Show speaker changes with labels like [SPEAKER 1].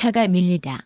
[SPEAKER 1] 차가 밀리다.